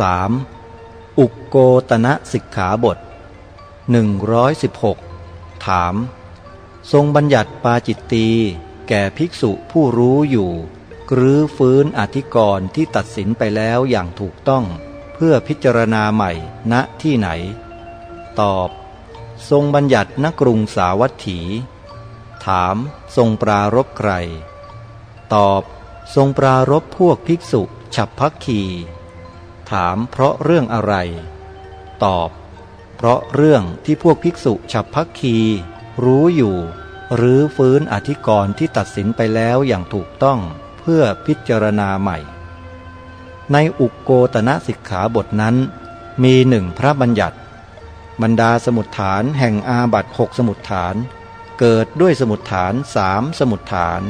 3. อุกโกตนะสิกขาบท 116 ถาม ทรงบัญญัติปาจิตตีแก่ภิกษุผู้รู้อยู่ หรือฟื้นอธิกรณ์ที่ตัดสินไปแล้วอย่างถูกต้อง เพื่อพิจารณาใหม่ณที่ไหน ตอบ ทรงบัญญัติณกรุงสาวัตถี ถามทรงปรารบใคร ตอบ ทรงปรารบพวกภิกษุฉับพักคี ถามเพราะเรื่องอะไร ตอบ เพราะเรื่องที่พวกภิกษุฉับพักคี รู้อยู่ หรือฟื้นอธิกรณ์ที่ตัดสินไปแล้วอย่างถูกต้องเพื่อพิจารณาใหม่ ในอุกโกตนะสิกขาบทนั้น มีหนึ่งพระบัญญัติ บรรดาสมุดฐานแห่งอาบัตหกสมุดฐาน เกิดด้วยสมุดฐานสามสมุดฐาน